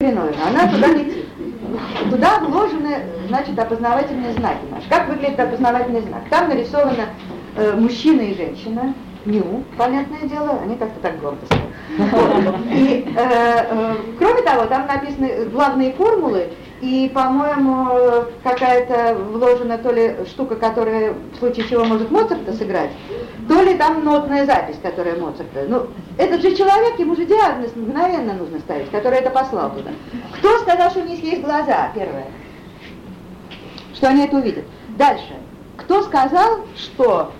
хреновина, она туда летит. Туда вложены, значит, опознавательные знаки наши. Как выглядит опознавательный знак? Там нарисовано э, мужчина и женщина, ню, понятное дело, они как-то так гордо стоят. И, э, э, кроме того, там написаны главные формулы, и, по-моему, какая-то вложена то ли штука, которая в случае чего может Моцарта сыграть, то ли там нотная запись, которая Моцарта. Ну, этот же человек, ему же диагноз мгновенно нужно ставить, который это послал туда. Кто сказал, что у них есть глаза, первое? Что они это увидят. Дальше. Кто сказал, что...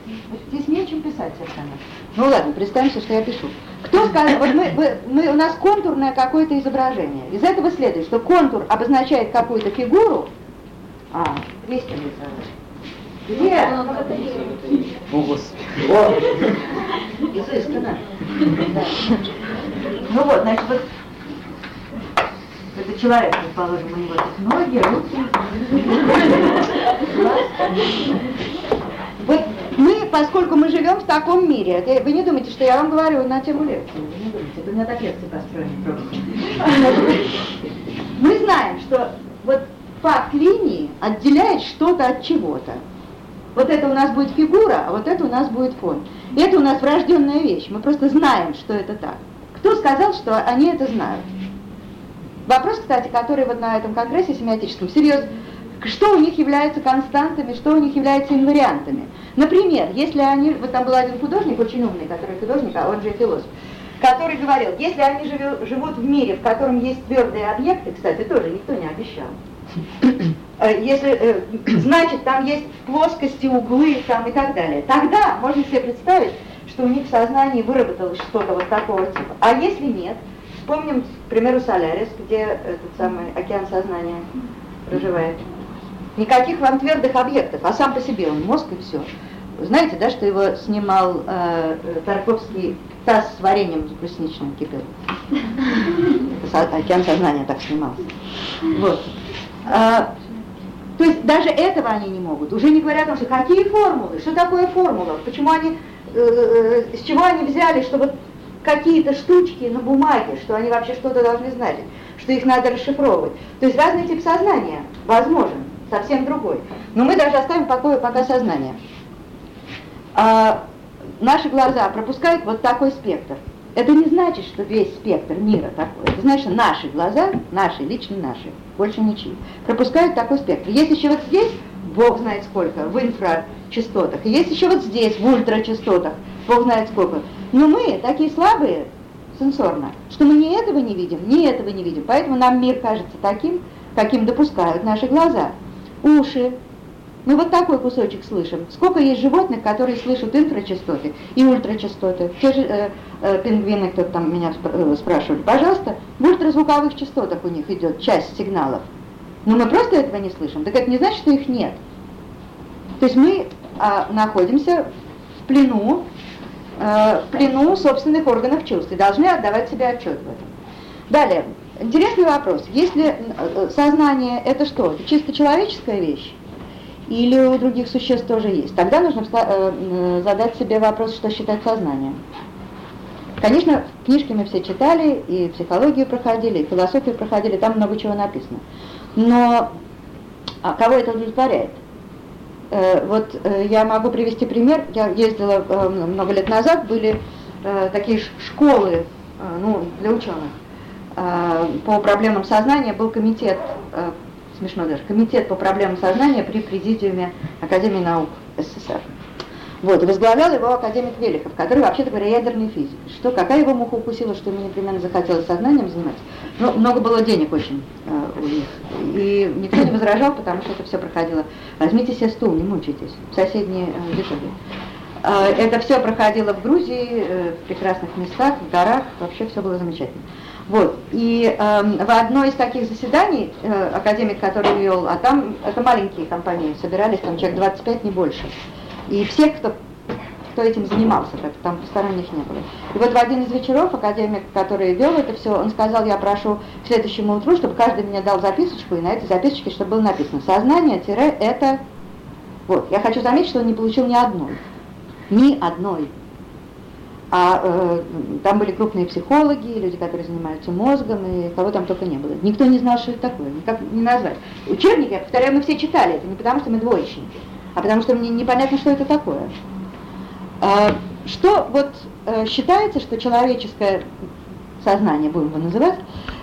Здесь нечем писать совершенно. Ну ладно, представимся, что я пишу. Кто сказал, вот мы, мы, мы, у нас контурное какое-то изображение. Из этого следует, что контур обозначает какую-то фигуру. А, есть Где? О, Господи. Изысканно. Ну вот, значит, вот это человек, предположим, у него тут ноги, руки. Вот мы, поскольку мы живем в таком мире, это, вы не думайте, что я вам говорю на тему лекции, вы не думайте, это у меня так лекции построены Мы знаем, что вот факт линии отделяет что-то от чего-то. Вот это у нас будет фигура, а вот это у нас будет фон. И это у нас врожденная вещь, мы просто знаем, что это так. Кто сказал, что они это знают? Вопрос, кстати, который вот на этом конгрессе семиотическом серьезно что у них является константами, что у них является инвариантами. Например, если они, вот там был один художник, очень умный, который художник, а он же философ, который говорил, если они живет, живут в мире, в котором есть твердые объекты, кстати, тоже никто не обещал, если, э, значит, там есть плоскости, углы там и так далее, тогда можно себе представить, что у них в сознании выработалось что-то вот такого типа. А если нет, вспомним, к примеру, Солярис, где этот самый океан сознания проживает. Никаких вам твердых объектов, а сам по себе он мозг и все. Знаете, да, что его снимал э, Тарковский таз с вареньем брусничным кипел? Океан сознания так снимался. Вот. А, то есть даже этого они не могут. Уже не говоря о том, что какие формулы, что такое формула, почему они, э, э, с чего они взяли, что вот какие-то штучки на бумаге, что они вообще что-то должны знать, что их надо расшифровывать. То есть разный тип сознания возможен совсем другой. Но мы даже оставим в покое пока сознание. А, наши глаза пропускают вот такой спектр. Это не значит, что весь спектр мира такой. Это значит, что наши глаза, наши, лично наши, больше ничьи, пропускают такой спектр. Есть еще вот здесь, Бог знает сколько, в инфрачастотах, есть еще вот здесь, в ультрачастотах, Бог знает сколько. Но мы такие слабые сенсорно, что мы ни этого не видим, ни этого не видим. Поэтому нам мир кажется таким, каким допускают наши глаза уши. Мы вот такой кусочек слышим. Сколько есть животных, которые слышат инфрачастоты и ультрачастоты. Те же э, э, пингвины, кто там меня э, спрашивали, пожалуйста, в ультразвуковых частотах у них идет часть сигналов. Но мы просто этого не слышим. Так это не значит, что их нет. То есть мы э, находимся в плену, э, в плену собственных органов чувств и должны отдавать себе отчет в этом. Далее, Интересный вопрос. Если э, э, сознание это что? Это чисто человеческая вещь? Или у других существ тоже есть? Тогда нужно э, задать себе вопрос, что считать сознанием. Конечно, книжки мы все читали, и психологию проходили, и философию проходили, там много чего написано. Но а кого это удовлетворяет? Вот я могу привести пример. Я ездила много лет назад, были такие школы ну, для ученых. Э, по проблемам сознания был комитет, э, смешно даже, комитет по проблемам сознания при президиуме Академии наук СССР. Вот, возглавлял его академик Велихов, который, вообще-то говоря, ядерный физик. Что, какая его муха укусила, что ему непременно захотелось сознанием заниматься? Ну, много было денег очень э, у них. И никто не возражал, потому что это все проходило. Возьмите себе стул, не мучайтесь, в соседние э, дешевле. Э, это все проходило в Грузии, э, в прекрасных местах, в горах, вообще все было замечательно. Вот. И э, в одной из таких заседаний э, академик, который вел, а там это маленькие компании, собирались там человек 25, не больше. И всех, кто, кто этим занимался, так, там посторонних не было. И вот в один из вечеров академик, который вел это все, он сказал, я прошу к следующему утру, чтобы каждый мне дал записочку, и на этой записочке, чтобы было написано «Сознание-это...» Вот, я хочу заметить, что он не получил ни одной. Ни одной. А э, там были крупные психологи, люди, которые занимаются мозгом, и кого там только не было. Никто не знал, что это такое, никак не назвать. Учебники, я повторяю, мы все читали это, не потому что мы двоечники, а потому что мне непонятно, что это такое. А, что вот э, считается, что человеческое сознание, будем его называть,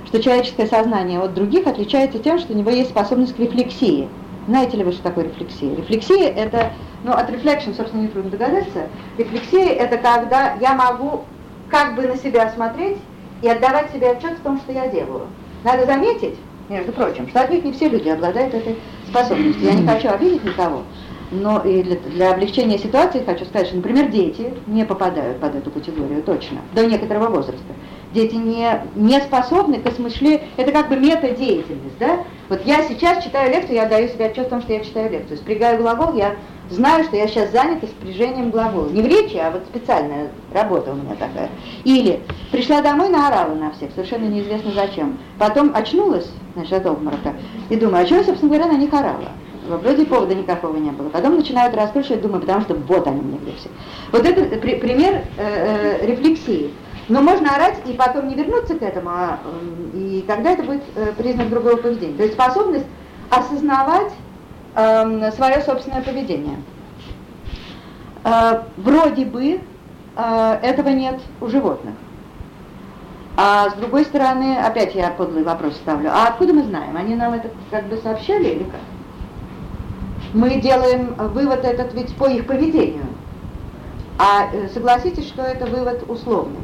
что человеческое сознание от других отличается тем, что у него есть способность к рефлексии. Знаете ли вы, что такое рефлексия? Рефлексия – это, ну, от reflection, собственно, не трудно догадаться. Рефлексия – это когда я могу как бы на себя смотреть и отдавать себе отчет в том, что я делаю. Надо заметить, между прочим, что отнюдь не все люди обладают этой способностью. Я не хочу обидеть никого, но и для, для облегчения ситуации хочу сказать, что, например, дети не попадают под эту категорию точно, до некоторого возраста дети не, не способны к осмышлению, это как бы метадеятельность, да? Вот я сейчас читаю лекцию, я даю себе отчет о том, что я читаю лекцию. Спрягаю глагол, я знаю, что я сейчас занята спряжением глагола. Не в речи, а вот специальная работа у меня такая. Или пришла домой, наорала на всех, совершенно неизвестно зачем. Потом очнулась, значит, от обморока, и думаю, а я, собственно говоря, на них орала? Вроде повода никакого не было. Потом начинают раскручивать, думаю, потому что вот они мне все. Вот это при, пример э, э, рефлексии. Но можно орать и потом не вернуться к этому, а, и тогда это будет э, признак другого поведения. То есть способность осознавать э, свое собственное поведение. Э, вроде бы э, этого нет у животных. А с другой стороны, опять я подлый вопрос ставлю, а откуда мы знаем? Они нам это как бы сообщали или как? Мы делаем вывод этот ведь по их поведению. А э, согласитесь, что это вывод условный.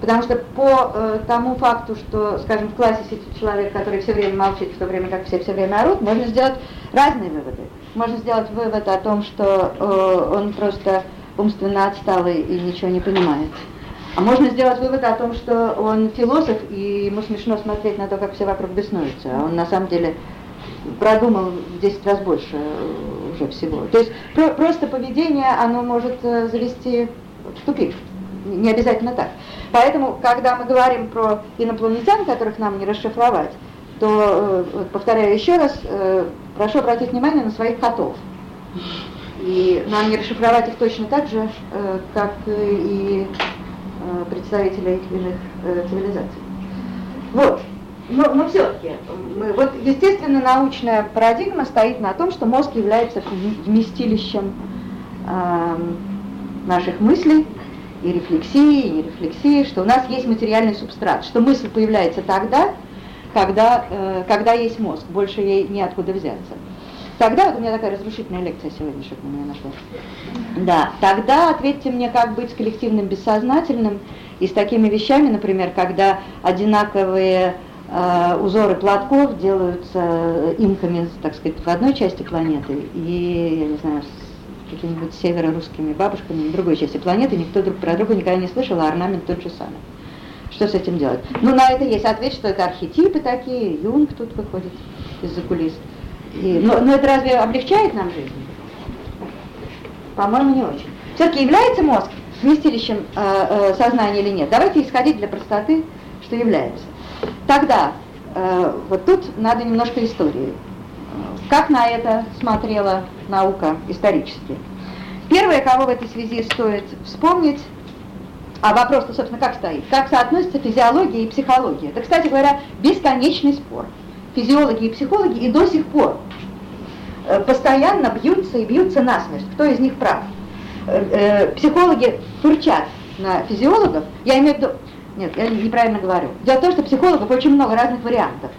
Потому что по э, тому факту, что, скажем, в классе сидит человек, который все время молчит, в то время как все все время орут, можно сделать разные выводы. Можно сделать вывод о том, что э, он просто умственно отсталый и ничего не понимает. А можно сделать вывод о том, что он философ, и ему смешно смотреть на то, как все вокруг беснуются. А он на самом деле продумал в 10 раз больше э, уже всего. То есть про просто поведение, оно может э, завести в тупик. Не обязательно так. Поэтому, когда мы говорим про инопланетян, которых нам не расшифровать, то, э, повторяю еще раз, э, прошу обратить внимание на своих котов. И нам не расшифровать их точно так же, э, как и представителей иных цивилизаций. Вот. Но, но все-таки, вот естественно научная парадигма стоит на том, что мозг является вместилищем э, наших мыслей, и рефлексии, и нерефлексии, что у нас есть материальный субстрат, что мысль появляется тогда, когда, э, когда есть мозг, больше ей неоткуда взяться. Тогда, вот у меня такая разрушительная лекция сегодня, чтобы на меня нашло. Да, тогда ответьте мне, как быть с коллективным бессознательным и с такими вещами, например, когда одинаковые э, узоры платков делаются имками, так сказать, в одной части планеты и, я не знаю, какими-нибудь северо-русскими бабушками в другой части планеты, никто друг про друга никогда не слышал, а орнамент тот же самый. Что с этим делать? Ну, на это есть ответ, что это архетипы такие, Юнг тут выходит из-за кулис. И, но, но это разве облегчает нам жизнь? По-моему, не очень. Все-таки является мозг вместилищем э, э, сознания или нет? Давайте исходить для простоты, что является. Тогда, э, вот тут надо немножко истории. Как на это смотрела наука исторически? Первое, кого в этой связи стоит вспомнить, а вопрос-то, собственно, как стоит? Как соотносятся физиология и психология? Это, кстати говоря, бесконечный спор. Физиологи и психологи и до сих пор э, постоянно бьются и бьются насмерть. Кто из них прав? Э, э, психологи фурчат на физиологов. Я имею в виду... Нет, я неправильно говорю. Дело в том, что психологов очень много разных вариантов.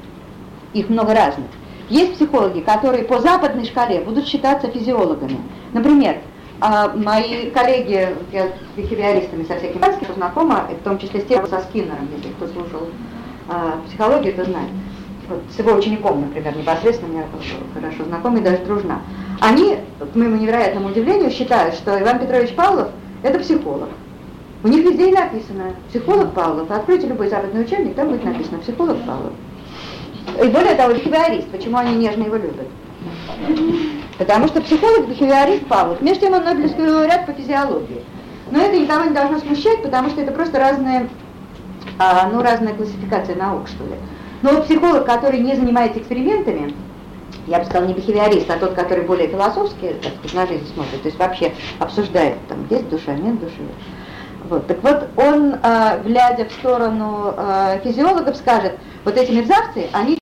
Их много разных. Есть психологи, которые по западной шкале будут считаться физиологами. Например, а, мои коллеги, я с бихевиористами со всякими знакома, в том числе с тем, со Скиннером, если кто слушал а, психологию, то знает. Вот, с его учеником, например, непосредственно мне хорошо знакомы даже дружна. Они, к моему невероятному удивлению, считают, что Иван Петрович Павлов – это психолог. У них везде и написано «психолог Павлов». Откройте любой западный учебник, там будет написано «психолог Павлов». И более того, бихевиорист, почему они нежно его любят? Потому что психолог, бихевиорист Павлов, между тем он Нобелевский лауреат по физиологии. Но это никого не должно смущать, потому что это просто разные, а, ну, разная классификация наук, что ли. Но вот психолог, который не занимается экспериментами, я бы сказала, не бихевиорист, а тот, который более философский, так сказать, на жизнь смотрит, то есть вообще обсуждает, там, есть душа, нет души, Вот, так вот, он, э, глядя в сторону э, физиологов, скажет, вот эти мерзавцы, они